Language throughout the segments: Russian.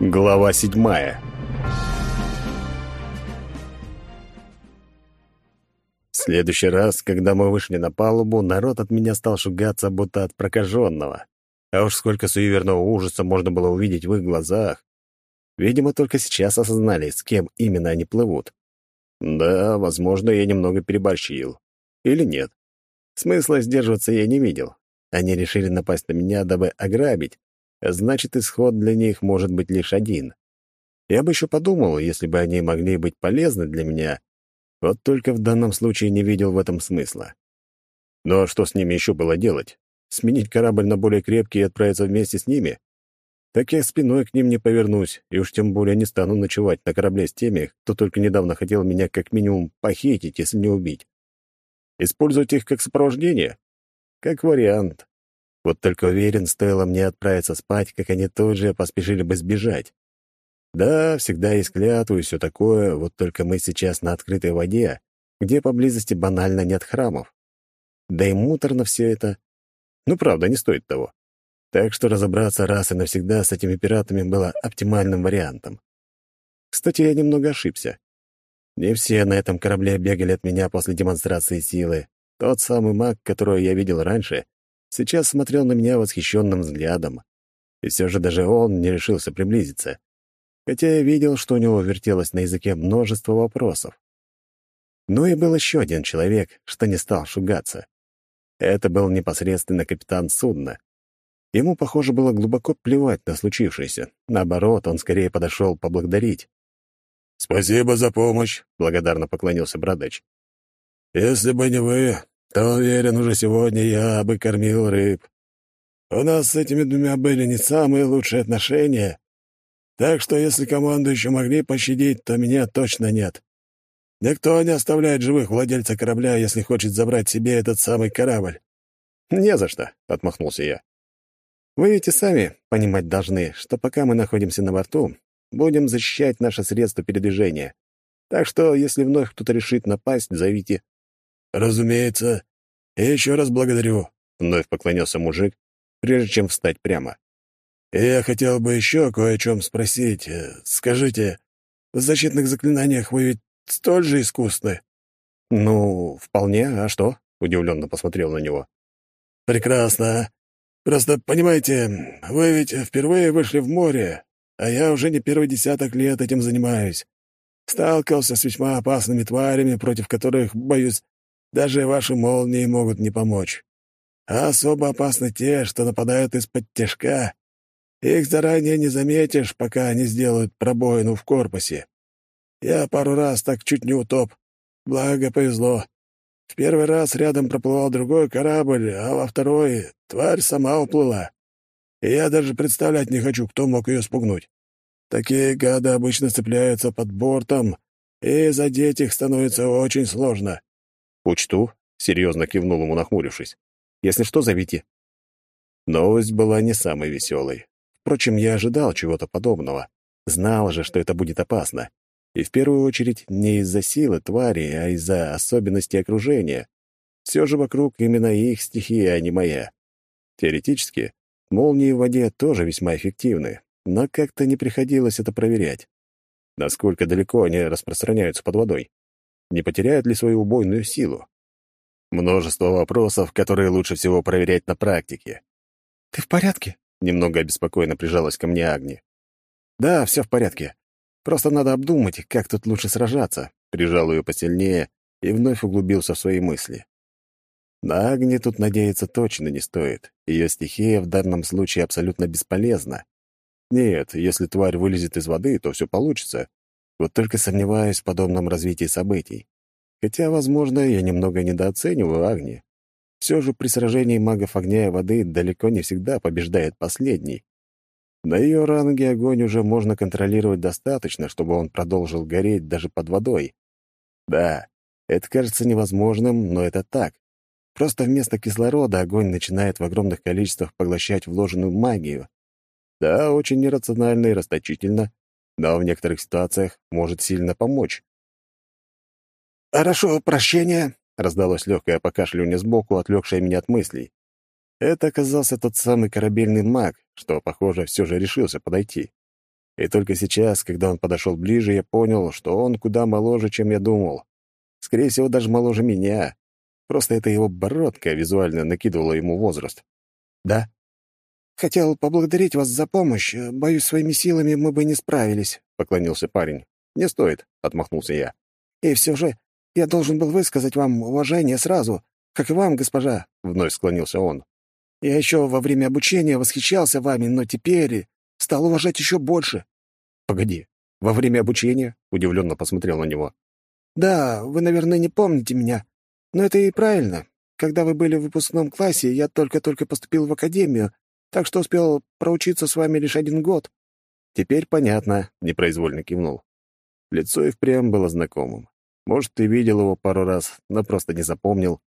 Глава седьмая В следующий раз, когда мы вышли на палубу, народ от меня стал шугаться, будто от прокаженного. А уж сколько суеверного ужаса можно было увидеть в их глазах. Видимо, только сейчас осознали, с кем именно они плывут. Да, возможно, я немного переборщил. Или нет. Смысла сдерживаться я не видел. Они решили напасть на меня, дабы ограбить, значит, исход для них может быть лишь один. Я бы еще подумал, если бы они могли быть полезны для меня, вот только в данном случае не видел в этом смысла. Но что с ними еще было делать? Сменить корабль на более крепкий и отправиться вместе с ними? Так я спиной к ним не повернусь, и уж тем более не стану ночевать на корабле с теми, кто только недавно хотел меня как минимум похитить, если не убить. Использовать их как сопровождение? Как вариант. Вот только уверен, стоило мне отправиться спать, как они тут же поспешили бы сбежать. Да, всегда есть клятву и все такое, вот только мы сейчас на открытой воде, где поблизости банально нет храмов. Да и муторно все это. Ну, правда, не стоит того. Так что разобраться раз и навсегда с этими пиратами было оптимальным вариантом. Кстати, я немного ошибся. Не все на этом корабле бегали от меня после демонстрации силы. Тот самый маг, которого я видел раньше, сейчас смотрел на меня восхищенным взглядом. И все же даже он не решился приблизиться. Хотя я видел, что у него вертелось на языке множество вопросов. Ну и был еще один человек, что не стал шугаться. Это был непосредственно капитан судна. Ему, похоже, было глубоко плевать на случившееся. Наоборот, он скорее подошел поблагодарить. «Спасибо за помощь», — благодарно поклонился Бродач. «Если бы не вы, то, уверен, уже сегодня я бы кормил рыб. У нас с этими двумя были не самые лучшие отношения, так что если команду еще могли пощадить, то меня точно нет. Никто не оставляет живых владельца корабля, если хочет забрать себе этот самый корабль». «Не за что», — отмахнулся я. «Вы ведь и сами понимать должны, что пока мы находимся на борту, Будем защищать наше средство передвижения. Так что, если вновь кто-то решит напасть, зовите». «Разумеется. И еще раз благодарю», — вновь поклонился мужик, прежде чем встать прямо. «Я хотел бы еще кое о чем спросить. Скажите, в защитных заклинаниях вы ведь столь же искусны?» «Ну, вполне. А что?» — удивленно посмотрел на него. «Прекрасно. Просто, понимаете, вы ведь впервые вышли в море, а я уже не первый десяток лет этим занимаюсь. Сталкивался с весьма опасными тварями, против которых, боюсь, даже ваши молнии могут не помочь. А особо опасны те, что нападают из-под тяжка. Их заранее не заметишь, пока они сделают пробоину в корпусе. Я пару раз так чуть не утоп. Благо, повезло. В первый раз рядом проплывал другой корабль, а во второй тварь сама уплыла и я даже представлять не хочу, кто мог ее спугнуть. Такие гады обычно цепляются под бортом, и задеть их становится очень сложно». «Учту», — серьезно кивнул ему, нахмурившись. «Если что, зовите». Новость была не самой веселой. Впрочем, я ожидал чего-то подобного. Знал же, что это будет опасно. И в первую очередь не из-за силы твари, а из-за особенностей окружения. Все же вокруг именно их стихия, а не моя. Теоретически, Молнии в воде тоже весьма эффективны, но как-то не приходилось это проверять. Насколько далеко они распространяются под водой? Не потеряют ли свою убойную силу? Множество вопросов, которые лучше всего проверять на практике. «Ты в порядке?» — немного обеспокоенно прижалась ко мне Агни. «Да, все в порядке. Просто надо обдумать, как тут лучше сражаться», — прижал ее посильнее и вновь углубился в свои мысли. На Агни тут надеяться точно не стоит. Ее стихия в данном случае абсолютно бесполезна. Нет, если тварь вылезет из воды, то все получится. Вот только сомневаюсь в подобном развитии событий. Хотя, возможно, я немного недооцениваю Агни. Все же при сражении магов огня и воды далеко не всегда побеждает последний. На ее ранге огонь уже можно контролировать достаточно, чтобы он продолжил гореть даже под водой. Да, это кажется невозможным, но это так. Просто вместо кислорода огонь начинает в огромных количествах поглощать вложенную магию. Да, очень нерационально и расточительно, но в некоторых ситуациях может сильно помочь. «Хорошо, прощения», — раздалось легкое покашливание сбоку, отвлекшее меня от мыслей. Это оказался тот самый корабельный маг, что, похоже, все же решился подойти. И только сейчас, когда он подошел ближе, я понял, что он куда моложе, чем я думал. Скорее всего, даже моложе меня. Просто это его бородка визуально накидывала ему возраст. «Да?» «Хотел поблагодарить вас за помощь. Боюсь, своими силами мы бы не справились», — поклонился парень. «Не стоит», — отмахнулся я. «И все же я должен был высказать вам уважение сразу, как и вам, госпожа», — вновь склонился он. «Я еще во время обучения восхищался вами, но теперь стал уважать еще больше». «Погоди, во время обучения?» — удивленно посмотрел на него. «Да, вы, наверное, не помните меня, но это и правильно. Когда вы были в выпускном классе, я только-только поступил в академию, так что успел проучиться с вами лишь один год». «Теперь понятно», — непроизвольно кивнул. Лицо и впрямь было знакомым. Может, ты видел его пару раз, но просто не запомнил.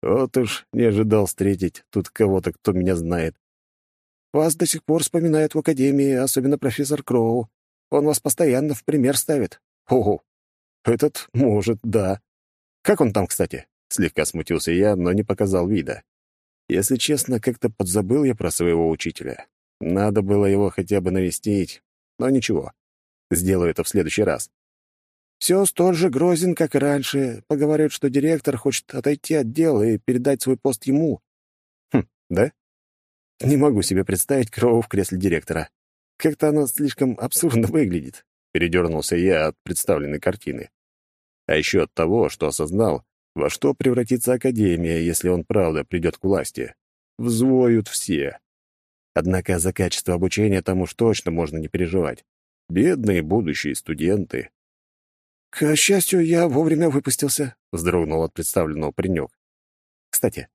Вот уж не ожидал встретить тут кого-то, кто меня знает. Вас до сих пор вспоминают в академии, особенно профессор Кроу. Он вас постоянно в пример ставит. Ого, этот может, да. Как он там, кстати? Слегка смутился я, но не показал вида. Если честно, как-то подзабыл я про своего учителя. Надо было его хотя бы навестить, но ничего. Сделаю это в следующий раз. Все столь же грозен, как и раньше. Поговорят, что директор хочет отойти от дела и передать свой пост ему. Хм, да? Не могу себе представить Кроу в кресле директора. Как-то оно слишком абсурдно выглядит. Передернулся я от представленной картины. А еще от того, что осознал, во что превратится Академия, если он правда придет к власти. Взвоют все. Однако за качество обучения там уж точно можно не переживать. Бедные будущие студенты. «К счастью, я вовремя выпустился», — вздрогнул от представленного паренек. «Кстати,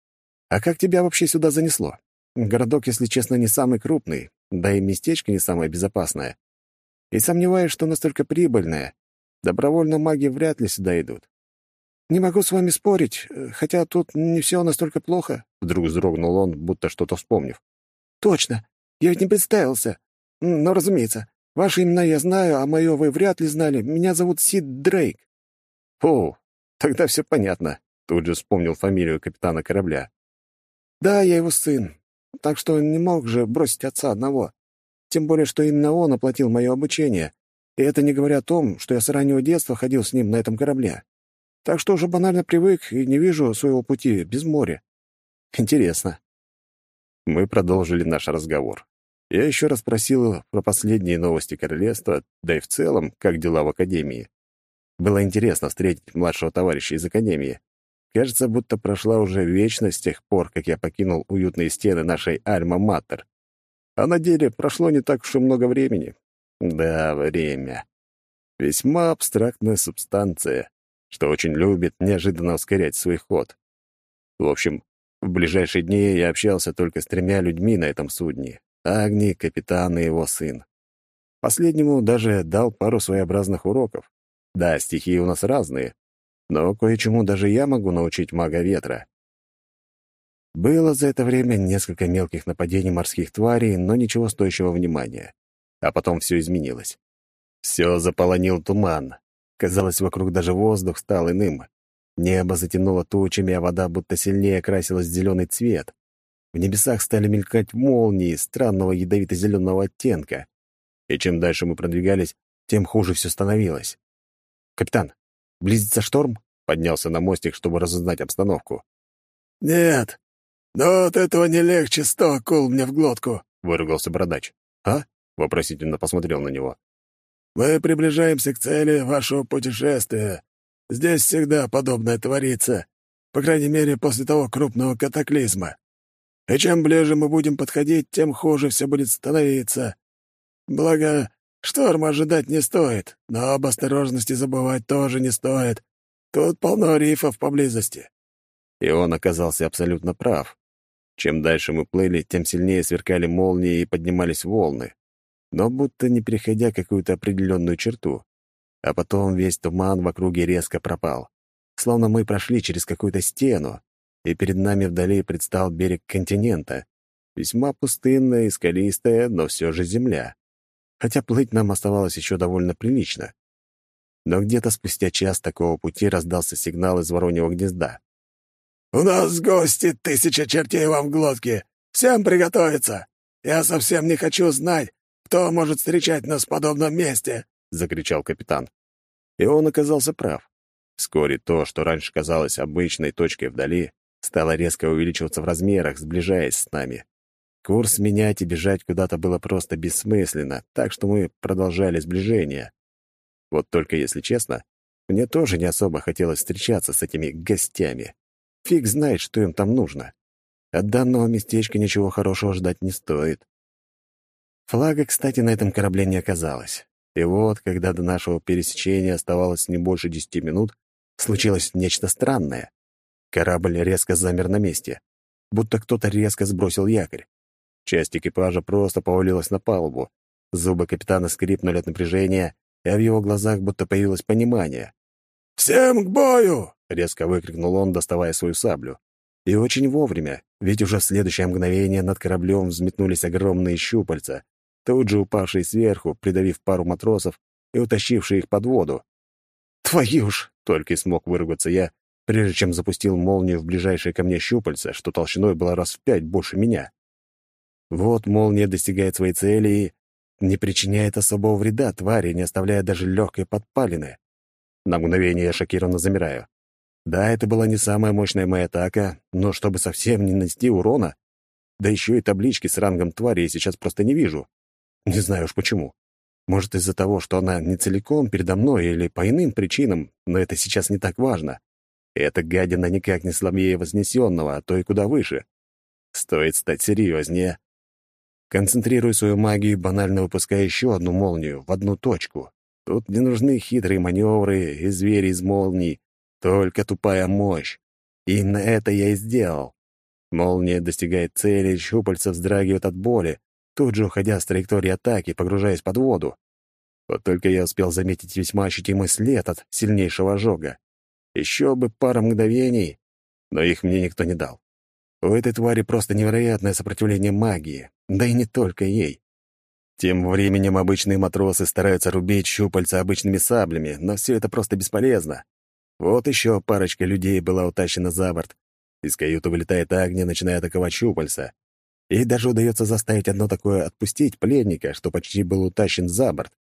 а как тебя вообще сюда занесло? Городок, если честно, не самый крупный, да и местечко не самое безопасное. И сомневаюсь, что настолько прибыльное. Добровольно маги вряд ли сюда идут». «Не могу с вами спорить, хотя тут не все настолько плохо», — вдруг вздрогнул он, будто что-то вспомнив. «Точно! Я ведь не представился. Но, разумеется, Ваши имена я знаю, а мое вы вряд ли знали. Меня зовут Сид Дрейк». «О, тогда все понятно», — тут же вспомнил фамилию капитана корабля. «Да, я его сын, так что не мог же бросить отца одного. Тем более, что именно он оплатил мое обучение, и это не говоря о том, что я с раннего детства ходил с ним на этом корабле. Так что уже банально привык и не вижу своего пути без моря». «Интересно». Мы продолжили наш разговор. Я еще раз спросил про последние новости королевства, да и в целом, как дела в академии. Было интересно встретить младшего товарища из академии. Кажется, будто прошла уже вечность с тех пор, как я покинул уютные стены нашей Альма-Матер. А на деле прошло не так уж и много времени. Да, время. Весьма абстрактная субстанция, что очень любит неожиданно ускорять свой ход. В общем, в ближайшие дни я общался только с тремя людьми на этом судне Агни, капитан и его сын. Последнему даже дал пару своеобразных уроков. Да, стихии у нас разные, но кое-чему даже я могу научить мага ветра. Было за это время несколько мелких нападений морских тварей, но ничего стоящего внимания. А потом все изменилось. Все заполонил туман. Казалось, вокруг даже воздух стал иным. Небо затянуло тучами, а вода будто сильнее окрасилась в зеленый цвет. В небесах стали мелькать молнии странного ядовито-зеленого оттенка. И чем дальше мы продвигались, тем хуже все становилось. «Капитан, близится шторм?» Поднялся на мостик, чтобы разузнать обстановку. «Нет, но от этого не легче сто акул мне в глотку», — выругался бородач. «А?» — вопросительно посмотрел на него. «Мы приближаемся к цели вашего путешествия. Здесь всегда подобное творится, по крайней мере, после того крупного катаклизма. И чем ближе мы будем подходить, тем хуже все будет становиться. Благо, шторм ожидать не стоит, но об осторожности забывать тоже не стоит. Тут полно рифов поблизости». И он оказался абсолютно прав. Чем дальше мы плыли, тем сильнее сверкали молнии и поднимались волны, но будто не переходя какую-то определенную черту. А потом весь туман в округе резко пропал. Словно мы прошли через какую-то стену, и перед нами вдали предстал берег континента. Весьма пустынная и скалистая, но все же земля. Хотя плыть нам оставалось еще довольно прилично. Но где-то спустя час такого пути раздался сигнал из вороньего гнезда. «У нас гости, тысяча чертей вам в глотке! Всем приготовиться! Я совсем не хочу знать, Кто может встречать нас в подобном месте?» — закричал капитан. И он оказался прав. Вскоре то, что раньше казалось обычной точкой вдали, стало резко увеличиваться в размерах, сближаясь с нами. Курс менять и бежать куда-то было просто бессмысленно, так что мы продолжали сближение. Вот только, если честно, мне тоже не особо хотелось встречаться с этими гостями. Фиг знает, что им там нужно. От данного местечка ничего хорошего ждать не стоит. Флага, кстати, на этом корабле не оказалось. И вот, когда до нашего пересечения оставалось не больше десяти минут, случилось нечто странное. Корабль резко замер на месте, будто кто-то резко сбросил якорь. Часть экипажа просто повалилась на палубу. Зубы капитана скрипнули от напряжения, а в его глазах будто появилось понимание. «Всем к бою!» — резко выкрикнул он, доставая свою саблю. И очень вовремя, ведь уже в следующее мгновение над кораблем взметнулись огромные щупальца, тут же упавшие сверху, придавив пару матросов и утащившие их под воду. «Твою ж!» — только и смог выругаться я, прежде чем запустил молнию в ближайшее ко мне щупальце, что толщиной было раз в пять больше меня. Вот молния достигает своей цели и не причиняет особого вреда твари, не оставляя даже легкой подпалины. На мгновение я шокированно замираю. Да, это была не самая мощная моя атака, но чтобы совсем не нанести урона, да еще и таблички с рангом твари я сейчас просто не вижу. Не знаю уж почему. Может, из-за того, что она не целиком передо мной или по иным причинам, но это сейчас не так важно. Эта гадина никак не слабее вознесенного, а то и куда выше. Стоит стать серьезнее. Концентрирую свою магию, банально выпуская еще одну молнию в одну точку. Тут не нужны хитрые маневры и звери из молний, только тупая мощь. И именно это я и сделал. Молния достигает цели, щупальца вздрагивают от боли, тут же уходя с траектории атаки, погружаясь под воду. Вот только я успел заметить весьма ощутимый след от сильнейшего ожога. Еще бы пара мгновений, но их мне никто не дал. У этой твари просто невероятное сопротивление магии, да и не только ей. Тем временем обычные матросы стараются рубить щупальца обычными саблями, но все это просто бесполезно. Вот еще парочка людей была утащена за борт. Из каюты вылетает Агния, начиная атаковать щупальца. И даже удается заставить одно такое отпустить пленника, что почти был утащен за борт.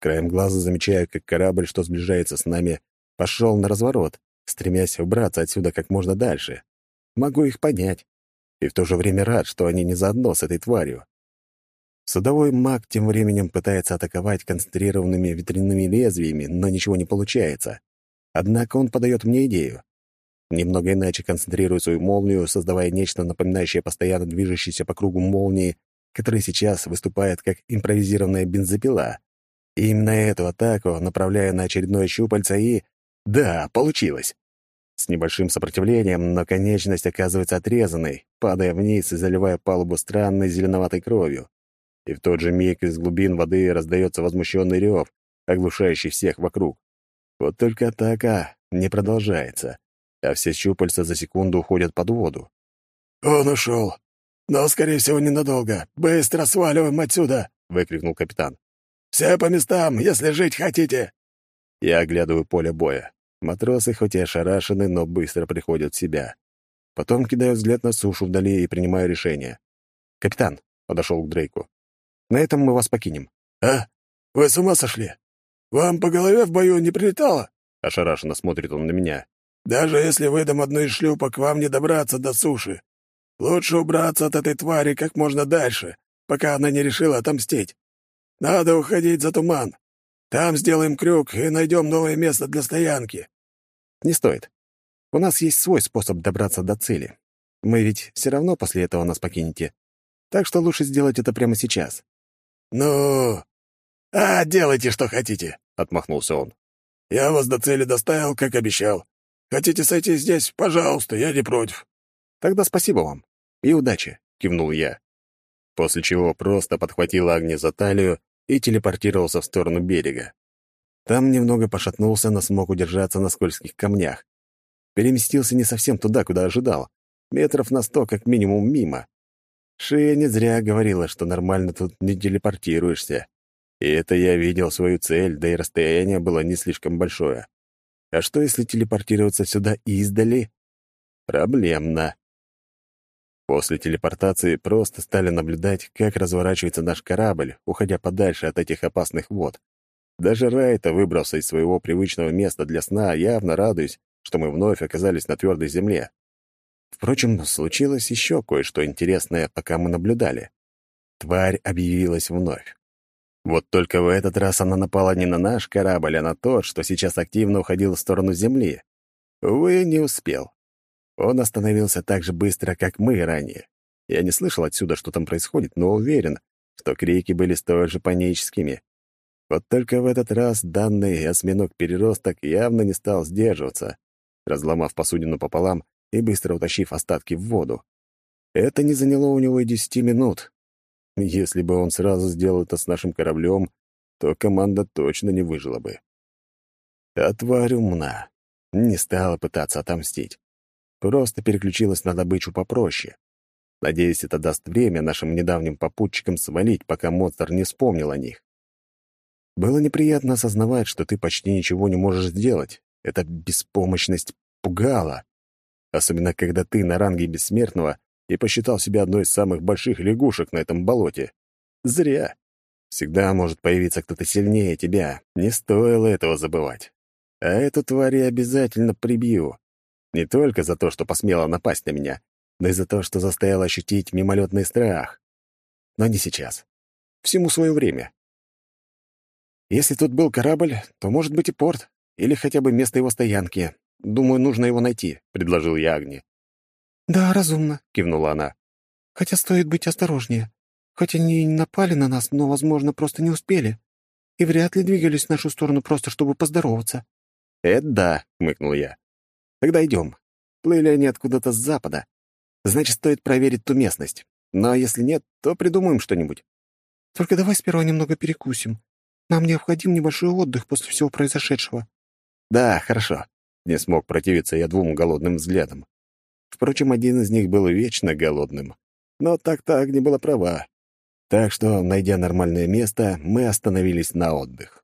Краем глаза замечаю, как корабль, что сближается с нами, пошел на разворот, стремясь убраться отсюда как можно дальше. Могу их понять. И в то же время рад, что они не заодно с этой тварью. Судовой маг тем временем пытается атаковать концентрированными ветряными лезвиями, но ничего не получается. Однако он подает мне идею немного иначе концентрируя свою молнию, создавая нечто напоминающее постоянно движущийся по кругу молнии, который сейчас выступает как импровизированная бензопила. И именно эту атаку направляю на очередное щупальце и... Да, получилось! С небольшим сопротивлением, но конечность оказывается отрезанной, падая вниз и заливая палубу странной зеленоватой кровью. И в тот же миг из глубин воды раздается возмущенный рев, оглушающий всех вокруг. Вот только атака не продолжается а все щупальца за секунду уходят под воду. «Он ушел, но, скорее всего, ненадолго. Быстро сваливаем отсюда!» — выкрикнул капитан. «Все по местам, если жить хотите!» Я оглядываю поле боя. Матросы хоть и ошарашены, но быстро приходят в себя. Потом кидаю взгляд на сушу вдали и принимаю решение. «Капитан», — подошел к Дрейку, — «на этом мы вас покинем». «А? Вы с ума сошли? Вам по голове в бою не прилетало?» Ошарашенно смотрит он на меня. Даже если выдам одну из шлюпок, вам не добраться до суши. Лучше убраться от этой твари как можно дальше, пока она не решила отомстить. Надо уходить за туман. Там сделаем крюк и найдем новое место для стоянки». «Не стоит. У нас есть свой способ добраться до цели. Мы ведь все равно после этого нас покинете. Так что лучше сделать это прямо сейчас». «Ну... А, делайте, что хотите», — отмахнулся он. «Я вас до цели доставил, как обещал. Хотите сойти здесь? Пожалуйста, я не против». «Тогда спасибо вам. И удачи», — кивнул я. После чего просто подхватил Агни за талию и телепортировался в сторону берега. Там немного пошатнулся, но смог удержаться на скользких камнях. Переместился не совсем туда, куда ожидал. Метров на сто как минимум мимо. Шея не зря говорила, что нормально тут не телепортируешься. И это я видел свою цель, да и расстояние было не слишком большое. А что, если телепортироваться сюда издали? Проблемно. После телепортации просто стали наблюдать, как разворачивается наш корабль, уходя подальше от этих опасных вод. Даже Райта выбрался из своего привычного места для сна, явно радуясь, что мы вновь оказались на твердой земле. Впрочем, случилось еще кое-что интересное, пока мы наблюдали. Тварь объявилась вновь. Вот только в этот раз она напала не на наш корабль, а на тот, что сейчас активно уходил в сторону Земли. Увы, не успел. Он остановился так же быстро, как мы ранее. Я не слышал отсюда, что там происходит, но уверен, что крики были столь же паническими. Вот только в этот раз данный осьминог-переросток явно не стал сдерживаться, разломав посудину пополам и быстро утащив остатки в воду. Это не заняло у него и десяти минут. Если бы он сразу сделал это с нашим кораблем, то команда точно не выжила бы. А тварь умна. Не стала пытаться отомстить. Просто переключилась на добычу попроще. Надеюсь, это даст время нашим недавним попутчикам свалить, пока монстр не вспомнил о них. Было неприятно осознавать, что ты почти ничего не можешь сделать. Эта беспомощность пугала. Особенно, когда ты на ранге бессмертного и посчитал себя одной из самых больших лягушек на этом болоте. Зря. Всегда может появиться кто-то сильнее тебя. Не стоило этого забывать. А эту тварь я обязательно прибью. Не только за то, что посмела напасть на меня, но и за то, что заставила ощутить мимолетный страх. Но не сейчас. Всему свое время. Если тут был корабль, то может быть и порт, или хотя бы место его стоянки. Думаю, нужно его найти», — предложил я Агни. «Да, разумно», — кивнула она. «Хотя стоит быть осторожнее. Хоть они и напали на нас, но, возможно, просто не успели. И вряд ли двигались в нашу сторону просто, чтобы поздороваться». «Это да», — хмыкнул я. «Тогда идем. Плыли они откуда-то с запада. Значит, стоит проверить ту местность. Но если нет, то придумаем что-нибудь». «Только давай сперва немного перекусим. Нам необходим небольшой отдых после всего произошедшего». «Да, хорошо». Не смог противиться я двум голодным взглядам. Впрочем, один из них был вечно голодным. Но так-так не была права. Так что, найдя нормальное место, мы остановились на отдых.